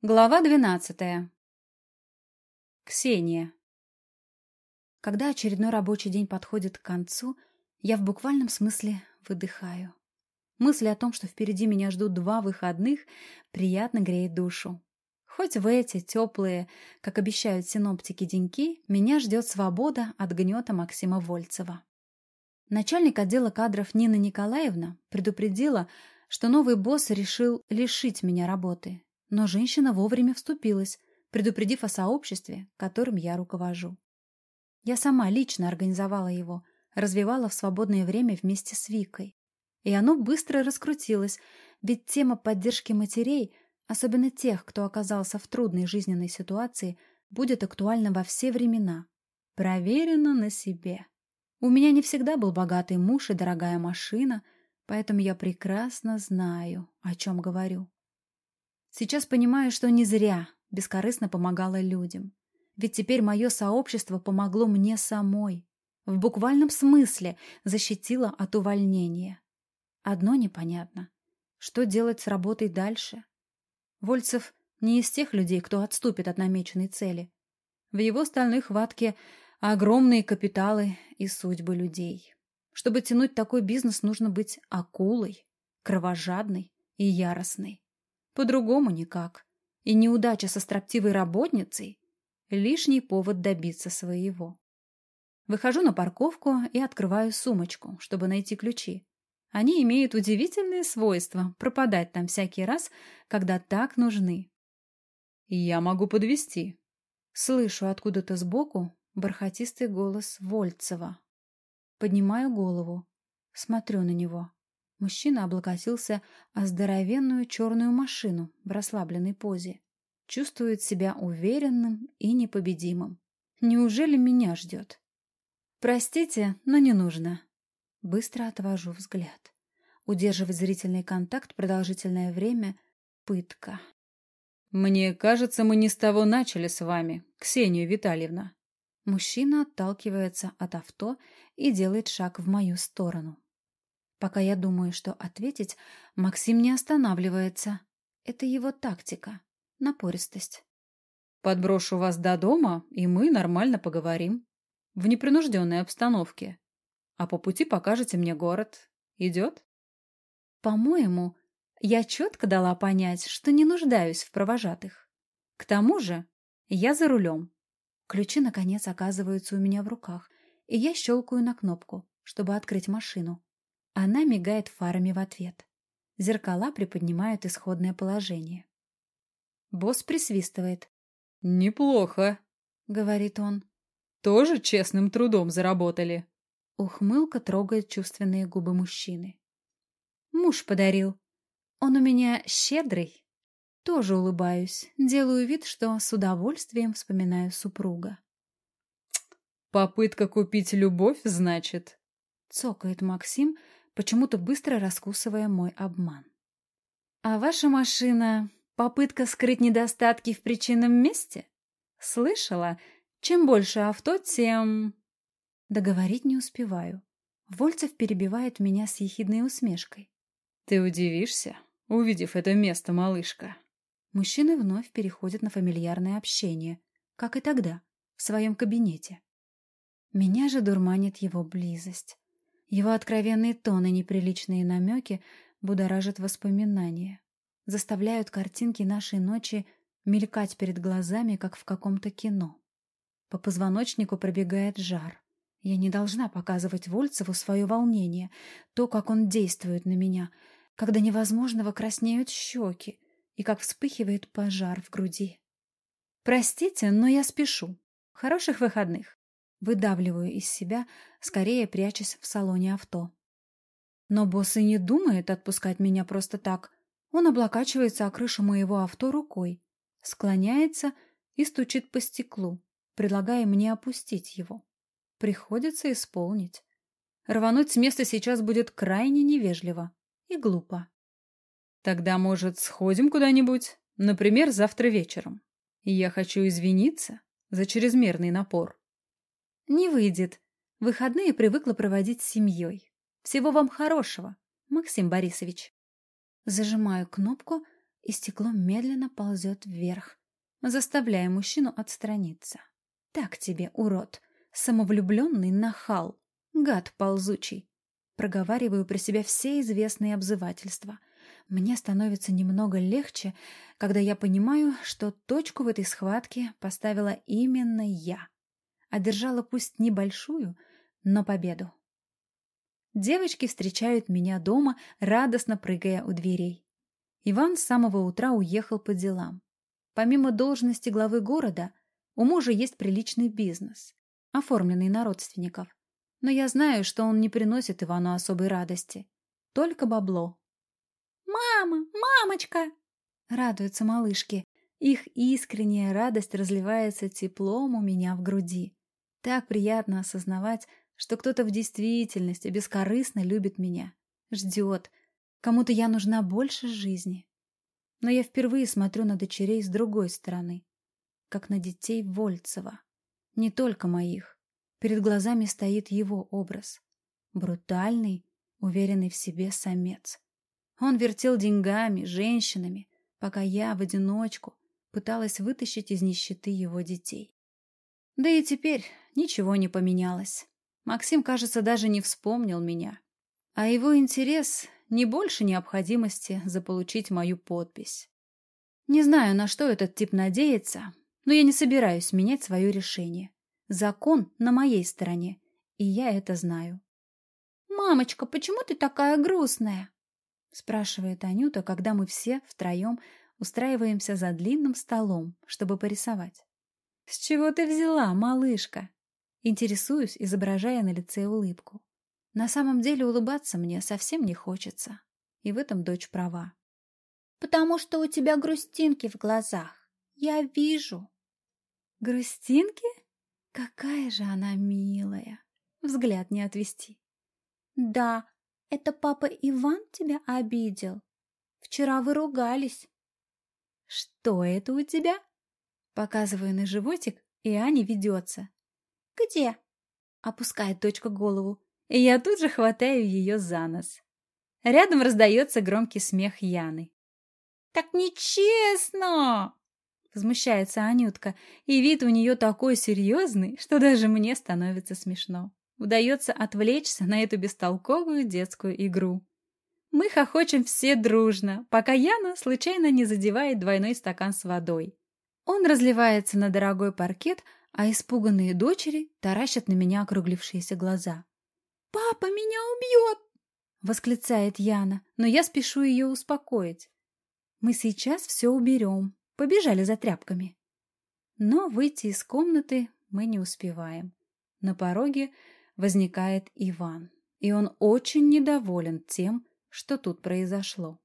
Глава двенадцатая. Ксения. Когда очередной рабочий день подходит к концу, я в буквальном смысле выдыхаю. Мысль о том, что впереди меня ждут два выходных, приятно греет душу. Хоть в эти теплые, как обещают синоптики, деньки, меня ждет свобода от гнета Максима Вольцева. Начальник отдела кадров Нина Николаевна предупредила, что новый босс решил лишить меня работы, но женщина вовремя вступилась, предупредив о сообществе, которым я руковожу. Я сама лично организовала его, развивала в свободное время вместе с Викой. И оно быстро раскрутилось, ведь тема поддержки матерей, особенно тех, кто оказался в трудной жизненной ситуации, будет актуальна во все времена. Проверено на себе. У меня не всегда был богатый муж и дорогая машина, поэтому я прекрасно знаю, о чем говорю. Сейчас понимаю, что не зря бескорыстно помогала людям. Ведь теперь мое сообщество помогло мне самой. В буквальном смысле защитило от увольнения. Одно непонятно. Что делать с работой дальше? Вольцев не из тех людей, кто отступит от намеченной цели. В его стальной хватке огромные капиталы и судьбы людей. Чтобы тянуть такой бизнес, нужно быть акулой, кровожадной и яростной. По-другому никак. И неудача со строптивой работницей — лишний повод добиться своего. Выхожу на парковку и открываю сумочку, чтобы найти ключи. Они имеют удивительное свойство пропадать там всякий раз, когда так нужны. «Я могу подвести. Слышу откуда-то сбоку бархатистый голос Вольцева. Поднимаю голову, смотрю на него. Мужчина облокотился о здоровенную черную машину в расслабленной позе. Чувствует себя уверенным и непобедимым. Неужели меня ждет? Простите, но не нужно. Быстро отвожу взгляд. Удерживать зрительный контакт продолжительное время — пытка. «Мне кажется, мы не с того начали с вами, Ксения Витальевна». Мужчина отталкивается от авто и делает шаг в мою сторону. Пока я думаю, что ответить, Максим не останавливается. Это его тактика, напористость. Подброшу вас до дома, и мы нормально поговорим. В непринужденной обстановке. А по пути покажете мне город. Идет? По-моему, я четко дала понять, что не нуждаюсь в провожатых. К тому же я за рулем. Ключи, наконец, оказываются у меня в руках, и я щелкаю на кнопку, чтобы открыть машину. Она мигает фарами в ответ. Зеркала приподнимают исходное положение. Босс присвистывает. «Неплохо», — говорит он. «Тоже честным трудом заработали». Ухмылка трогает чувственные губы мужчины. «Муж подарил. Он у меня щедрый». Тоже улыбаюсь, делаю вид, что с удовольствием вспоминаю супруга. «Попытка купить любовь, значит?» Цокает Максим, почему-то быстро раскусывая мой обман. «А ваша машина — попытка скрыть недостатки в причинном месте? Слышала, чем больше авто, тем...» Договорить не успеваю. Вольцев перебивает меня с ехидной усмешкой. «Ты удивишься, увидев это место, малышка». Мужчины вновь переходят на фамильярное общение, как и тогда, в своем кабинете. Меня же дурманит его близость. Его откровенные тоны, неприличные намеки будоражат воспоминания. Заставляют картинки нашей ночи мелькать перед глазами, как в каком-то кино. По позвоночнику пробегает жар. Я не должна показывать Вольцеву свое волнение, то, как он действует на меня, когда невозможного краснеют щеки и как вспыхивает пожар в груди. «Простите, но я спешу. Хороших выходных!» Выдавливаю из себя, скорее прячась в салоне авто. Но босс и не думает отпускать меня просто так. Он облокачивается о крышу моего авто рукой, склоняется и стучит по стеклу, предлагая мне опустить его. Приходится исполнить. Рвануть с места сейчас будет крайне невежливо и глупо. Тогда, может, сходим куда-нибудь? Например, завтра вечером. Я хочу извиниться за чрезмерный напор. Не выйдет. Выходные привыкла проводить с семьей. Всего вам хорошего, Максим Борисович. Зажимаю кнопку, и стекло медленно ползет вверх, заставляя мужчину отстраниться. «Так тебе, урод! Самовлюбленный нахал! Гад ползучий!» Проговариваю про себя все известные обзывательства. Мне становится немного легче, когда я понимаю, что точку в этой схватке поставила именно я. Одержала пусть небольшую, но победу. Девочки встречают меня дома, радостно прыгая у дверей. Иван с самого утра уехал по делам. Помимо должности главы города, у мужа есть приличный бизнес, оформленный на родственников. Но я знаю, что он не приносит Ивану особой радости. Только бабло. «Мама! Мамочка!» Радуются малышки. Их искренняя радость разливается теплом у меня в груди. Так приятно осознавать, что кто-то в действительности бескорыстно любит меня, ждет, кому-то я нужна больше жизни. Но я впервые смотрю на дочерей с другой стороны, как на детей Вольцева. Не только моих. Перед глазами стоит его образ. Брутальный, уверенный в себе самец. Он вертел деньгами, женщинами, пока я в одиночку пыталась вытащить из нищеты его детей. Да и теперь ничего не поменялось. Максим, кажется, даже не вспомнил меня. А его интерес не больше необходимости заполучить мою подпись. Не знаю, на что этот тип надеется, но я не собираюсь менять свое решение. Закон на моей стороне, и я это знаю. «Мамочка, почему ты такая грустная?» спрашивает Анюта, когда мы все втроем устраиваемся за длинным столом, чтобы порисовать. «С чего ты взяла, малышка?» Интересуюсь, изображая на лице улыбку. На самом деле улыбаться мне совсем не хочется. И в этом дочь права. «Потому что у тебя грустинки в глазах. Я вижу». «Грустинки? Какая же она милая!» Взгляд не отвести. «Да, это папа Иван тебя обидел. Вчера вы ругались». «Что это у тебя?» Показываю на животик, и Аня ведется. «Где?» Опускает дочка голову, и я тут же хватаю ее за нос. Рядом раздается громкий смех Яны. «Так нечестно!» Возмущается Анютка, и вид у нее такой серьезный, что даже мне становится смешно. Удается отвлечься на эту бестолковую детскую игру. Мы хохочем все дружно, пока Яна случайно не задевает двойной стакан с водой. Он разливается на дорогой паркет, а испуганные дочери таращат на меня округлившиеся глаза. «Папа меня убьет!» — восклицает Яна, но я спешу ее успокоить. «Мы сейчас все уберем. Побежали за тряпками». Но выйти из комнаты мы не успеваем. На пороге возникает Иван, и он очень недоволен тем, что тут произошло.